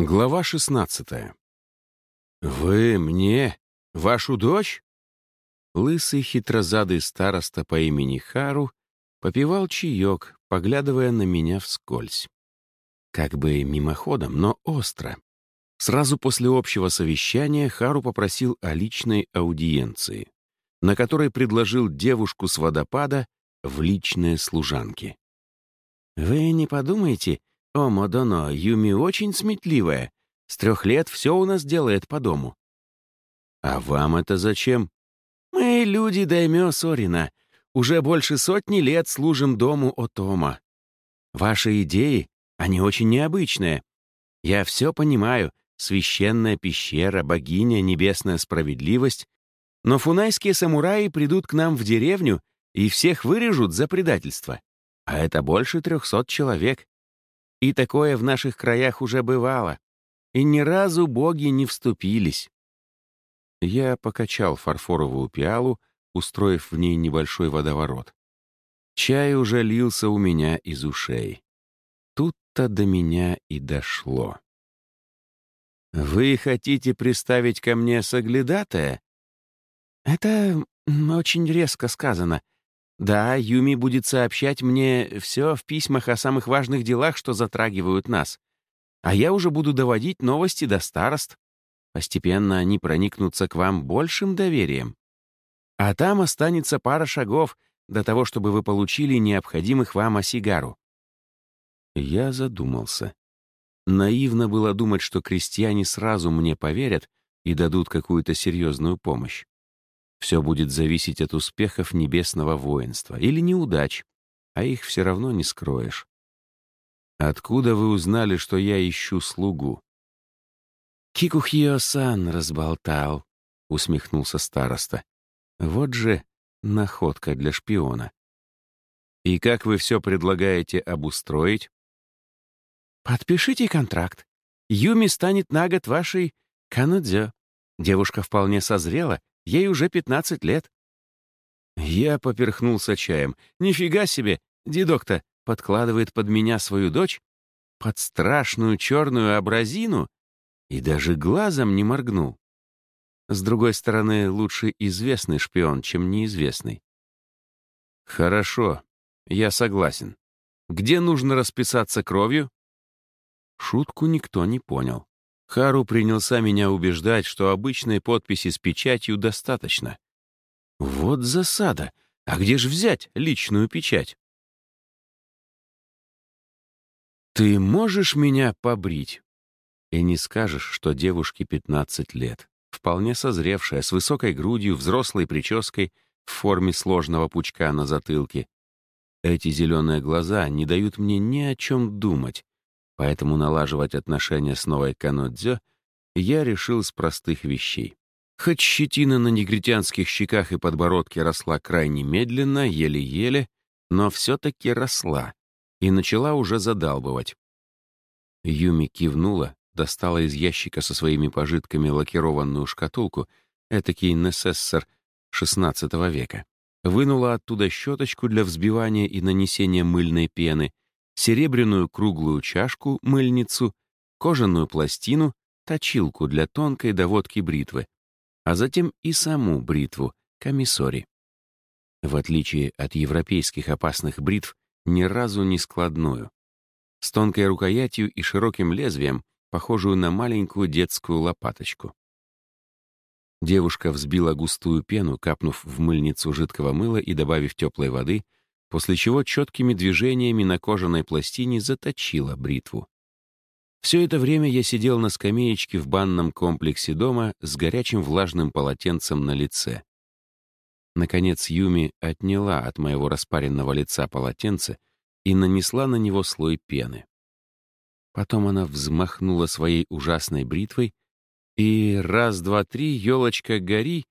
Глава 16 «Вы мне? Вашу дочь?» Лысый хитрозадый староста по имени Хару попивал чаек, поглядывая на меня вскользь. Как бы мимоходом, но остро. Сразу после общего совещания Хару попросил о личной аудиенции, на которой предложил девушку с водопада в личные служанки. «Вы не подумайте, «О, Мадонно, Юми очень сметливая. С трех лет все у нас делает по дому». «А вам это зачем?» «Мы люди даймё Сорина. Уже больше сотни лет служим дому Отома. Ваши идеи, они очень необычные. Я все понимаю. Священная пещера, богиня, небесная справедливость. Но фунайские самураи придут к нам в деревню и всех вырежут за предательство. А это больше трехсот человек. И такое в наших краях уже бывало. И ни разу боги не вступились. Я покачал фарфоровую пиалу, устроив в ней небольшой водоворот. Чай уже лился у меня из ушей. Тут-то до меня и дошло. «Вы хотите приставить ко мне соглядатая?» «Это очень резко сказано», да, Юми будет сообщать мне все в письмах о самых важных делах, что затрагивают нас. А я уже буду доводить новости до старост. Постепенно они проникнутся к вам большим доверием. А там останется пара шагов до того, чтобы вы получили необходимых вам осигару. Я задумался. Наивно было думать, что крестьяне сразу мне поверят и дадут какую-то серьезную помощь. Все будет зависеть от успехов небесного воинства или неудач, а их все равно не скроешь. Откуда вы узнали, что я ищу слугу? Кикухио-сан разболтал, усмехнулся староста. Вот же находка для шпиона. И как вы все предлагаете обустроить? Подпишите контракт. Юми станет на год вашей канадзё. Девушка вполне созрела Ей уже 15 лет. Я поперхнулся чаем. Нифига себе, дедок-то подкладывает под меня свою дочь, под страшную черную абразину, и даже глазом не моргнул. С другой стороны, лучше известный шпион, чем неизвестный. Хорошо, я согласен. Где нужно расписаться кровью? Шутку никто не понял. Хару принялся меня убеждать, что обычной подписи с печатью достаточно. Вот засада. А где же взять личную печать? Ты можешь меня побрить? И не скажешь, что девушке 15 лет. Вполне созревшая, с высокой грудью, взрослой прической, в форме сложного пучка на затылке. Эти зеленые глаза не дают мне ни о чем думать, Поэтому налаживать отношения с новой Канодзё я решил с простых вещей. Хоть щетина на негритянских щеках и подбородке росла крайне медленно, еле-еле, но все-таки росла и начала уже задалбывать. Юми кивнула, достала из ящика со своими пожитками лакированную шкатулку, этакий несессор XVI века, вынула оттуда щеточку для взбивания и нанесения мыльной пены — серебряную круглую чашку, мыльницу, кожаную пластину, точилку для тонкой доводки бритвы, а затем и саму бритву, комиссори. В отличие от европейских опасных бритв, ни разу не складную. С тонкой рукоятью и широким лезвием, похожую на маленькую детскую лопаточку. Девушка взбила густую пену, капнув в мыльницу жидкого мыла и добавив теплой воды — после чего четкими движениями на кожаной пластине заточила бритву. Все это время я сидел на скамеечке в банном комплексе дома с горячим влажным полотенцем на лице. Наконец Юми отняла от моего распаренного лица полотенце и нанесла на него слой пены. Потом она взмахнула своей ужасной бритвой, и раз, два, три, елочка гори,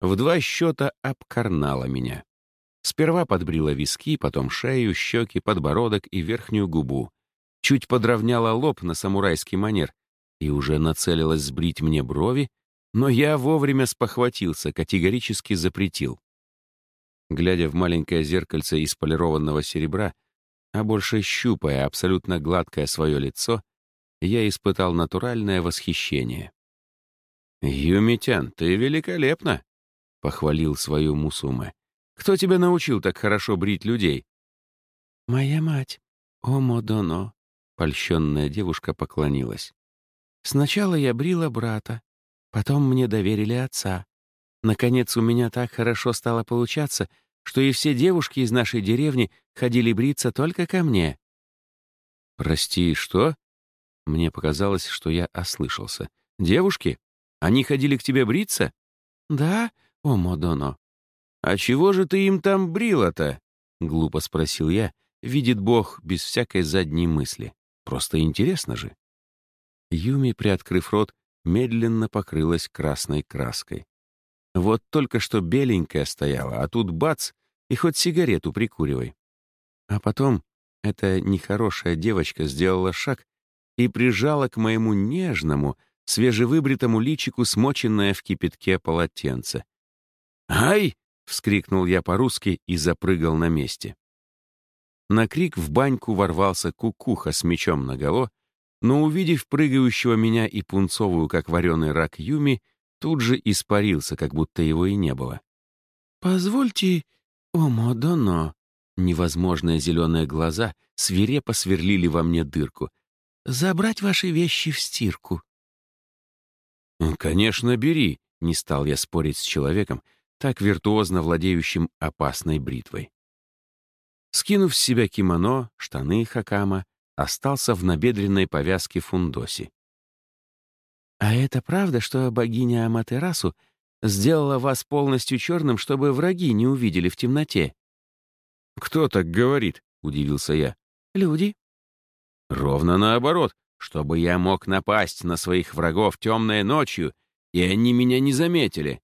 в два счета обкарнала меня. Сперва подбрила виски, потом шею, щеки, подбородок и верхнюю губу. Чуть подровняла лоб на самурайский манер и уже нацелилась сбрить мне брови, но я вовремя спохватился, категорически запретил. Глядя в маленькое зеркальце из полированного серебра, а больше щупая абсолютно гладкое свое лицо, я испытал натуральное восхищение. «Юмитян, ты великолепна!» — похвалил свою Мусуме. «Кто тебя научил так хорошо брить людей?» «Моя мать, Омодоно», — польщенная девушка поклонилась. «Сначала я брила брата, потом мне доверили отца. Наконец, у меня так хорошо стало получаться, что и все девушки из нашей деревни ходили бриться только ко мне». «Прости, что?» Мне показалось, что я ослышался. «Девушки? Они ходили к тебе бриться?» «Да, о Модоно». «А чего же ты им там брила-то?» — глупо спросил я. Видит Бог без всякой задней мысли. Просто интересно же. Юми, приоткрыв рот, медленно покрылась красной краской. Вот только что беленькая стояла, а тут бац, и хоть сигарету прикуривай. А потом эта нехорошая девочка сделала шаг и прижала к моему нежному, свежевыбритому личику смоченное в кипятке полотенце. «Ай!» — вскрикнул я по-русски и запрыгал на месте. На крик в баньку ворвался кукуха с мечом наголо, но, увидев прыгающего меня и пунцовую, как вареный рак Юми, тут же испарился, как будто его и не было. «Позвольте, о Модоно!» Невозможные зеленые глаза свирепо сверлили во мне дырку. «Забрать ваши вещи в стирку». «Конечно, бери», — не стал я спорить с человеком, так виртуозно владеющим опасной бритвой. Скинув с себя кимоно, штаны хакама, остался в набедренной повязке фундоси. «А это правда, что богиня Аматерасу сделала вас полностью черным, чтобы враги не увидели в темноте?» «Кто так говорит?» — удивился я. «Люди». «Ровно наоборот, чтобы я мог напасть на своих врагов темной ночью, и они меня не заметили.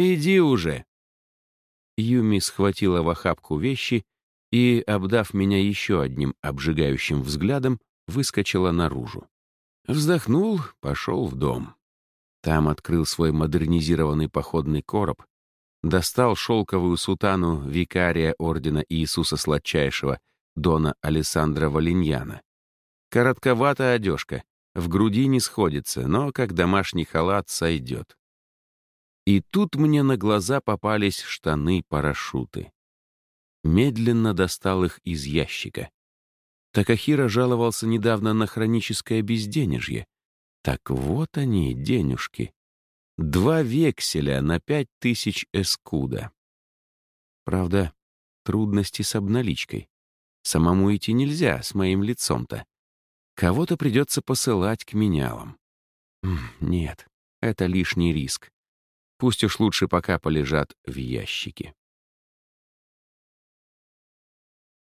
Иди уже!» Юми схватила в охапку вещи и, обдав меня еще одним обжигающим взглядом, выскочила наружу. Вздохнул, пошел в дом. Там открыл свой модернизированный походный короб, достал шелковую сутану викария Ордена Иисуса Сладчайшего, Дона Алессандра Валиньяна. Коротковатая одежка, в груди не сходится, но как домашний халат сойдет. И тут мне на глаза попались штаны-парашюты. Медленно достал их из ящика. Такахира жаловался недавно на хроническое безденежье. Так вот они, денежки. Два векселя на пять тысяч эскуда. Правда, трудности с обналичкой. Самому идти нельзя, с моим лицом-то. Кого-то придется посылать к менялам. Нет, это лишний риск. Пусть уж лучше пока полежат в ящике.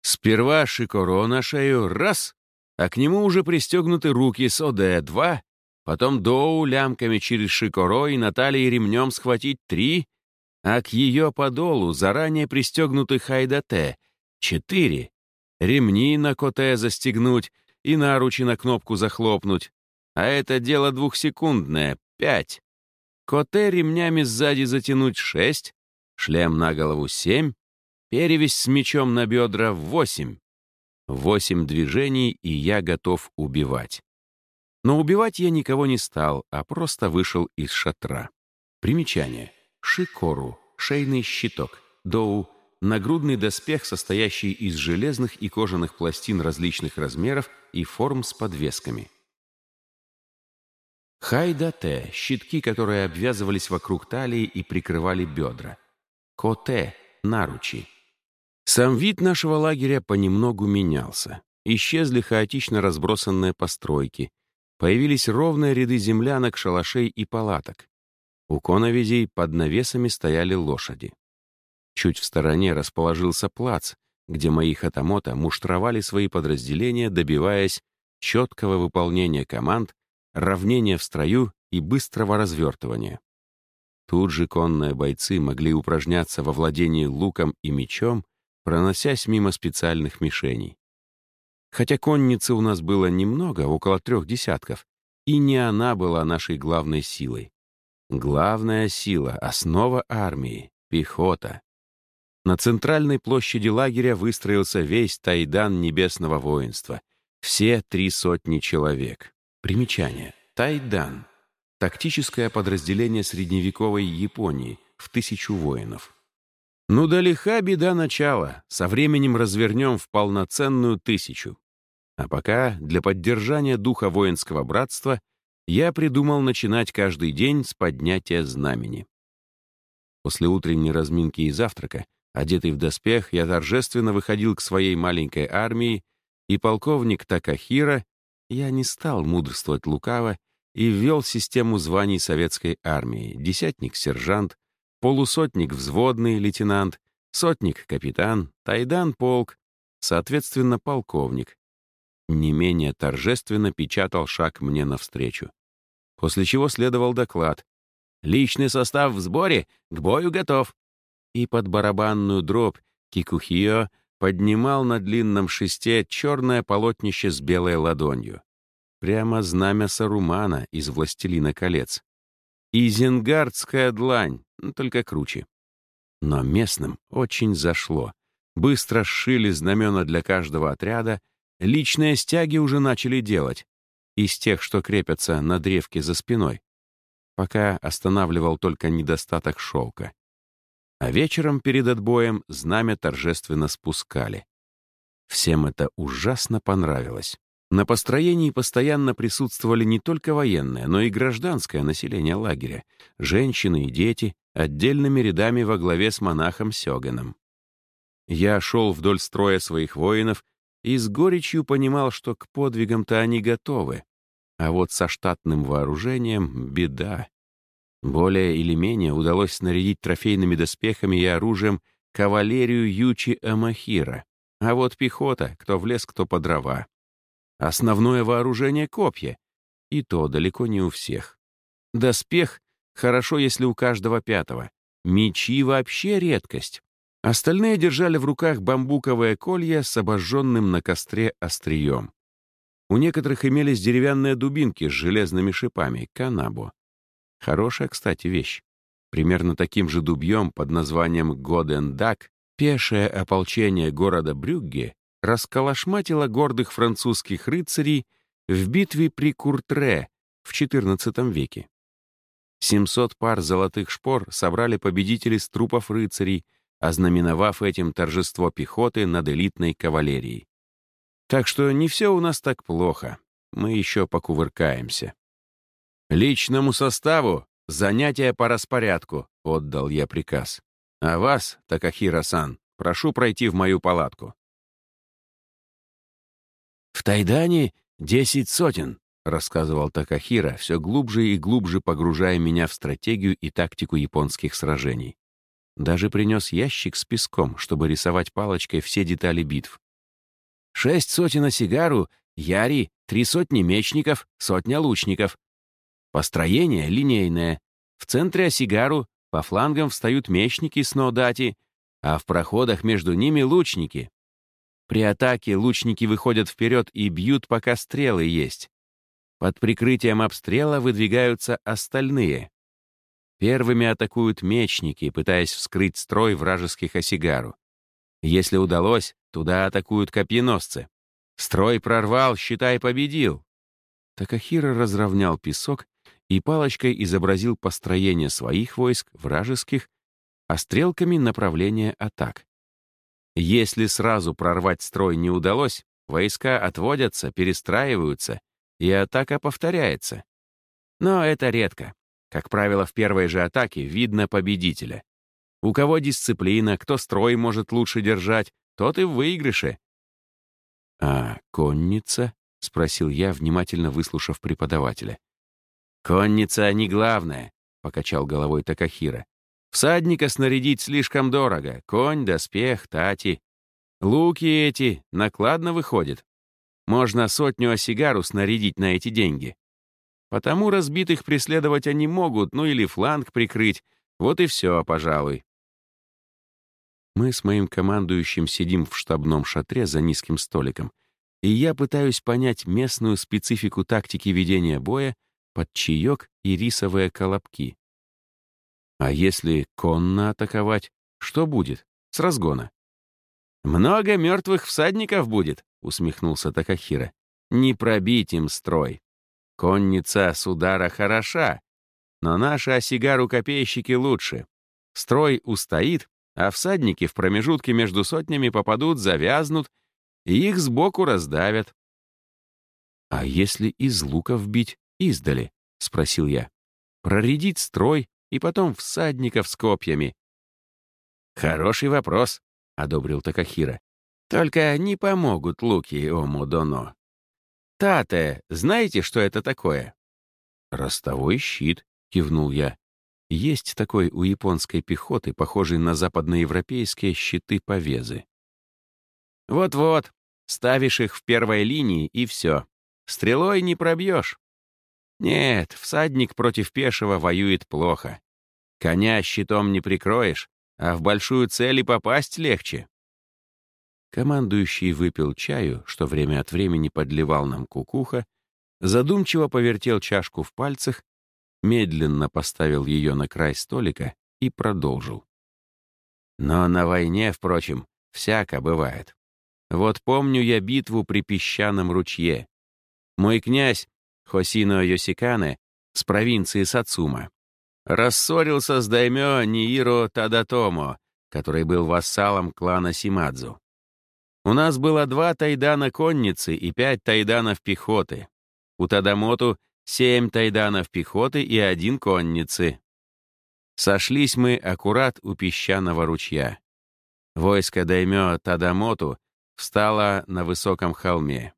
Сперва Шикоро на шею — раз, а к нему уже пристегнуты руки с ОД — два, потом Доу лямками через Шикоро и Натальей ремнем схватить — три, а к ее подолу заранее пристегнуты Хайдате — четыре, ремни на коте застегнуть и наручи на кнопку захлопнуть, а это дело двухсекундное — пять. Коте ремнями сзади затянуть — шесть, шлем на голову — семь, перевесь с мечом на бедра — восемь. Восемь движений, и я готов убивать. Но убивать я никого не стал, а просто вышел из шатра. Примечание. Шикору, шейный щиток, доу, нагрудный доспех, состоящий из железных и кожаных пластин различных размеров и форм с подвесками. Хайдате — щитки, которые обвязывались вокруг талии и прикрывали бедра. Коте — наручи. Сам вид нашего лагеря понемногу менялся. Исчезли хаотично разбросанные постройки. Появились ровные ряды землянок, шалашей и палаток. У коновизей под навесами стояли лошади. Чуть в стороне расположился плац, где мои хатамота муштровали свои подразделения, добиваясь четкого выполнения команд, равнения в строю и быстрого развертывания. Тут же конные бойцы могли упражняться во владении луком и мечом, проносясь мимо специальных мишеней. Хотя конницы у нас было немного, около трех десятков, и не она была нашей главной силой. Главная сила, основа армии — пехота. На центральной площади лагеря выстроился весь тайдан небесного воинства, все три сотни человек. Примечание. Тайдан. Тактическое подразделение средневековой Японии в тысячу воинов. Ну да лиха беда начала. Со временем развернем в полноценную тысячу. А пока для поддержания духа воинского братства я придумал начинать каждый день с поднятия знамени. После утренней разминки и завтрака, одетый в доспех, я торжественно выходил к своей маленькой армии, и полковник Такахира, я не стал мудрствовать лукаво и ввел систему званий советской армии — десятник, сержант, полусотник, взводный, лейтенант, сотник, капитан, тайдан, полк, соответственно, полковник. Не менее торжественно печатал шаг мне навстречу. После чего следовал доклад. «Личный состав в сборе, к бою готов». И под барабанную дробь Кикухио поднимал на длинном шесте черное полотнище с белой ладонью. Прямо знамя Сарумана из «Властелина колец». Изенгардская длань, только круче. Но местным очень зашло. Быстро сшили знамена для каждого отряда, личные стяги уже начали делать, из тех, что крепятся на древке за спиной. Пока останавливал только недостаток шелка. А вечером перед отбоем знамя торжественно спускали. Всем это ужасно понравилось. На построении постоянно присутствовали не только военное, но и гражданское население лагеря, женщины и дети, отдельными рядами во главе с монахом Сёганом. Я шел вдоль строя своих воинов и с горечью понимал, что к подвигам-то они готовы, а вот со штатным вооружением — беда. Более или менее удалось снарядить трофейными доспехами и оружием кавалерию Ючи Амахира, а вот пехота, кто в лес, кто по дрова. Основное вооружение — копья. И то далеко не у всех. Доспех — хорошо, если у каждого пятого. Мечи — вообще редкость. Остальные держали в руках бамбуковое колье с обожженным на костре острием. У некоторых имелись деревянные дубинки с железными шипами — канабо. Хорошая, кстати, вещь. Примерно таким же дубьем под названием Годендак пешее ополчение города Брюгге расколошматила гордых французских рыцарей в битве при Куртре в XIV веке. 700 пар золотых шпор собрали победители с трупов рыцарей, ознаменовав этим торжество пехоты над элитной кавалерией. Так что не все у нас так плохо, мы еще покувыркаемся. «Личному составу занятия по распорядку», — отдал я приказ. «А вас, Такахира-сан, прошу пройти в мою палатку». «В Тайдане десять сотен», — рассказывал Такахира, все глубже и глубже погружая меня в стратегию и тактику японских сражений. Даже принес ящик с песком, чтобы рисовать палочкой все детали битв. «Шесть сотен сигару, яри, три сотни мечников, сотня лучников. Построение линейное. В центре осигару, по флангам встают мечники с нодати, а в проходах между ними лучники. При атаке лучники выходят вперед и бьют, пока стрелы есть. Под прикрытием обстрела выдвигаются остальные. Первыми атакуют мечники, пытаясь вскрыть строй вражеских осигару. Если удалось, туда атакуют копьеносцы. Строй прорвал, считай, победил. Такахира разровнял песок и палочкой изобразил построение своих войск, вражеских, а стрелками — направление атак. Если сразу прорвать строй не удалось, войска отводятся, перестраиваются, и атака повторяется. Но это редко. Как правило, в первой же атаке видно победителя. У кого дисциплина, кто строй может лучше держать, тот и в выигрыше. «А конница?» — спросил я, внимательно выслушав преподавателя. «Конница не главное», — покачал головой Такахира. Всадника снарядить слишком дорого. Конь, доспех, тати. Луки эти накладно выходят. Можно сотню осигару снарядить на эти деньги. Потому разбитых преследовать они могут, ну или фланг прикрыть. Вот и все, пожалуй. Мы с моим командующим сидим в штабном шатре за низким столиком, и я пытаюсь понять местную специфику тактики ведения боя под чаек и рисовые колобки. А если конно атаковать, что будет с разгона? «Много мертвых всадников будет», — усмехнулся Такахира. «Не пробить им строй. Конница с удара хороша, но наши осигару-копейщики лучше. Строй устоит, а всадники в промежутке между сотнями попадут, завязнут, и их сбоку раздавят. «А если из луков бить издали?» — спросил я. «Проредить строй и потом всадников с копьями». «Хороший вопрос», — одобрил Такахира. «Только не помогут луки Омудоно. Тате, знаете, что это такое?» «Ростовой щит», — кивнул я. Есть такой у японской пехоты, похожий на западноевропейские щиты-повезы. Вот-вот, ставишь их в первой линии, и все. Стрелой не пробьешь. Нет, всадник против пешего воюет плохо. Коня щитом не прикроешь, а в большую цель и попасть легче. Командующий выпил чаю, что время от времени подливал нам кукуха, задумчиво повертел чашку в пальцах медленно поставил ее на край столика и продолжил. Но на войне, впрочем, всяко бывает. Вот помню я битву при песчаном ручье. Мой князь Хосино Йосикане с провинции Сацума рассорился с даймё Нииро Тадатомо, который был вассалом клана Симадзу. У нас было два тайдана конницы и пять тайданов пехоты. У Тадамоту семь тайданов пехоты и один конницы. Сошлись мы аккурат у песчаного ручья. Войско даймё Тадамоту встало на высоком холме.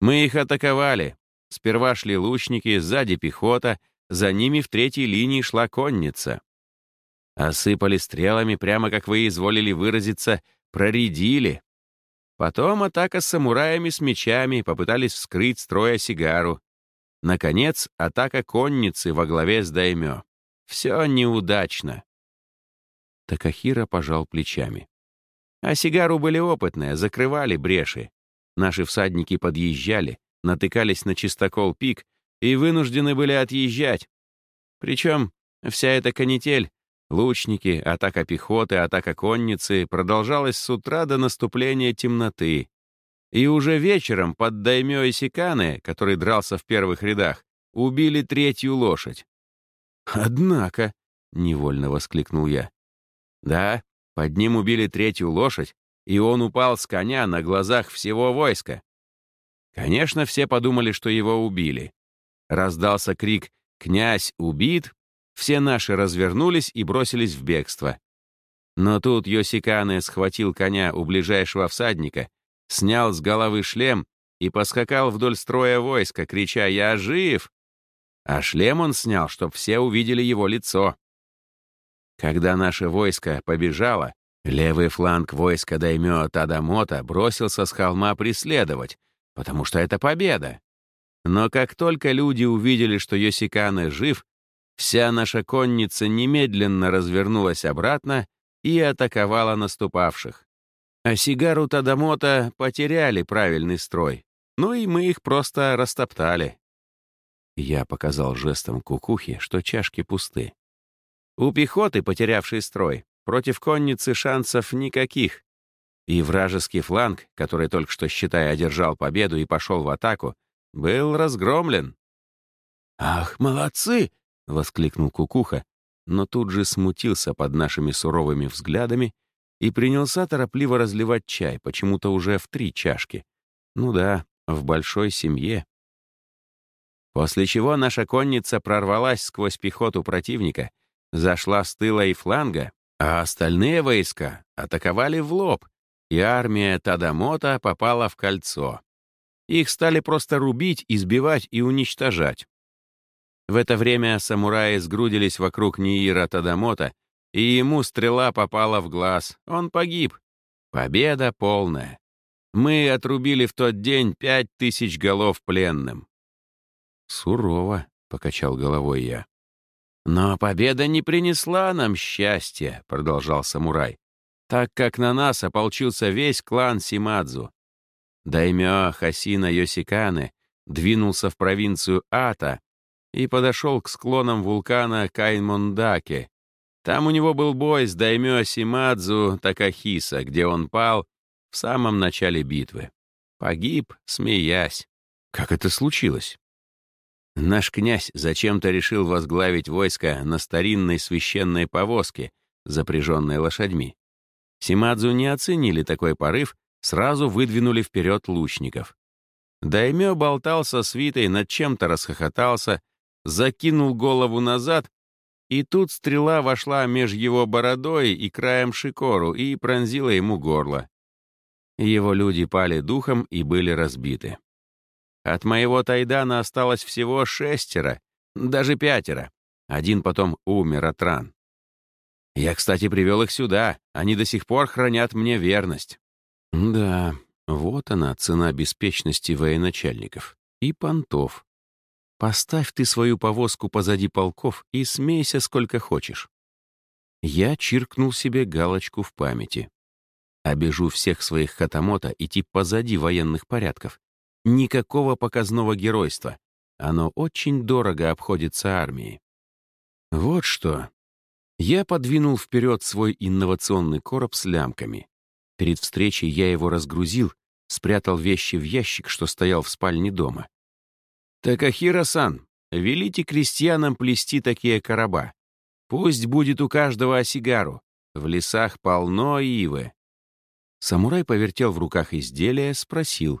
Мы их атаковали. Сперва шли лучники, сзади пехота, за ними в третьей линии шла конница. Осыпали стрелами, прямо как вы изволили выразиться, проредили. Потом атака с самураями с мечами попытались вскрыть строя сигару. Наконец, атака конницы во главе с Даймё. Все неудачно. Такахира пожал плечами. А сигару были опытные, закрывали бреши. Наши всадники подъезжали, натыкались на чистокол пик и вынуждены были отъезжать. Причем вся эта канитель, лучники, атака пехоты, атака конницы продолжалась с утра до наступления темноты. И уже вечером под Даймё Исиканы, который дрался в первых рядах, убили третью лошадь. «Однако», — невольно воскликнул я. «Да, под ним убили третью лошадь, и он упал с коня на глазах всего войска. Конечно, все подумали, что его убили. Раздался крик «Князь убит!» Все наши развернулись и бросились в бегство. Но тут Йосикане схватил коня у ближайшего всадника снял с головы шлем и поскакал вдоль строя войска, крича «Я жив!». А шлем он снял, чтоб все увидели его лицо. Когда наше войско побежало, левый фланг войска Даймё Тадамота бросился с холма преследовать, потому что это победа. Но как только люди увидели, что Йосикане жив, вся наша конница немедленно развернулась обратно и атаковала наступавших. А Сигару Тадамота потеряли правильный строй. Ну и мы их просто растоптали. Я показал жестом кукухи, что чашки пусты. У пехоты, потерявшей строй, против конницы шансов никаких. И вражеский фланг, который только что, считая, одержал победу и пошел в атаку, был разгромлен. «Ах, молодцы!» — воскликнул Кукуха, но тут же смутился под нашими суровыми взглядами и принялся торопливо разливать чай, почему-то уже в три чашки. Ну да, в большой семье. После чего наша конница прорвалась сквозь пехоту противника, зашла с тыла и фланга, а остальные войска атаковали в лоб, и армия Тадамота попала в кольцо. Их стали просто рубить, избивать и уничтожать. В это время самураи сгрудились вокруг Ниира Тадамота и ему стрела попала в глаз. Он погиб. Победа полная. Мы отрубили в тот день пять тысяч голов пленным. «Сурово», — покачал головой я. «Но победа не принесла нам счастья», — продолжал самурай, «так как на нас ополчился весь клан Симадзу. Даймё Хасина Йосикане двинулся в провинцию Ата и подошел к склонам вулкана Каймондаке, там у него был бой с Даймё Симадзу Такахиса, где он пал в самом начале битвы. Погиб, смеясь. Как это случилось? Наш князь зачем-то решил возглавить войско на старинной священной повозке, запряженной лошадьми. Симадзу не оценили такой порыв, сразу выдвинули вперед лучников. Даймё болтался свитой, над чем-то расхохотался, закинул голову назад, и тут стрела вошла меж его бородой и краем шикору и пронзила ему горло. Его люди пали духом и были разбиты. От моего Тайдана осталось всего шестеро, даже пятеро. Один потом умер от ран. Я, кстати, привел их сюда. Они до сих пор хранят мне верность. Да, вот она, цена беспечности военачальников. И понтов. Поставь ты свою повозку позади полков и смейся сколько хочешь. Я чиркнул себе галочку в памяти. Обежу всех своих хатамота идти позади военных порядков. Никакого показного геройства. Оно очень дорого обходится армии. Вот что. Я подвинул вперед свой инновационный короб с лямками. Перед встречей я его разгрузил, спрятал вещи в ящик, что стоял в спальне дома. «Такахира-сан, велите крестьянам плести такие короба. Пусть будет у каждого осигару. В лесах полно ивы». Самурай повертел в руках изделие, спросил.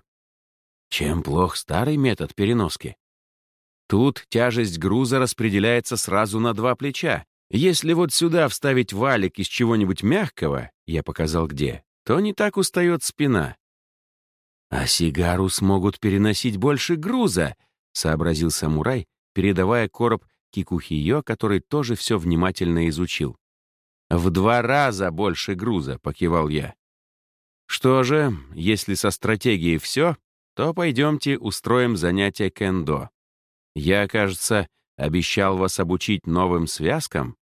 Чем плох старый метод переноски? Тут тяжесть груза распределяется сразу на два плеча. Если вот сюда вставить валик из чего-нибудь мягкого, я показал где, то не так устает спина. «А сигару смогут переносить больше груза», — сообразил самурай, передавая короб Кикухиё, который тоже все внимательно изучил. «В два раза больше груза», — покивал я. «Что же, если со стратегией все, то пойдемте устроим занятие кендо. Я, кажется, обещал вас обучить новым связкам.